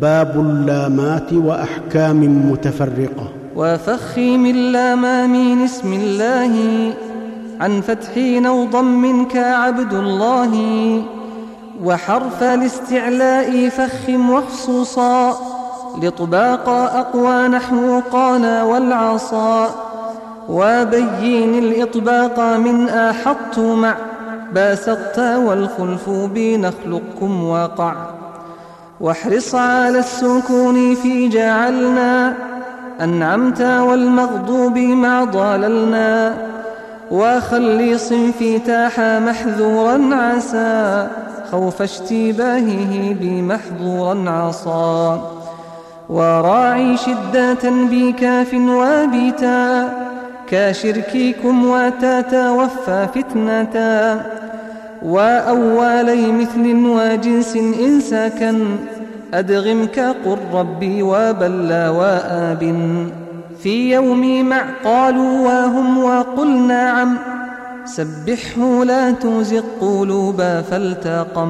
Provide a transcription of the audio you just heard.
باب اللامات وأحكام متفرقة. وفخيم اللامام اسم الله عن فتح أو ضم كعبد الله وحرف الاستعلاء فخم وخصوصا لطباق أقوى نحو قانا والعصا. وبين الإطباق من أحط مع باسطت والخلف بنخلقكم وقع واحرص على السكون في جعلنا أنعمت والمغضوب مع ضللنا. وخلي صنفي تاح محذورا عسى خوف اشتباهه بمحظورا عصا وراعي شدة بكاف وبتا كشركيكم وتتوفى فتنة وأولي مثل وجنس إن سكن أدغم كقل ربي وبلى وآب في يوم مع قالوا وهم وقل نعم سبحه لا تزغ قلوبا فالتقم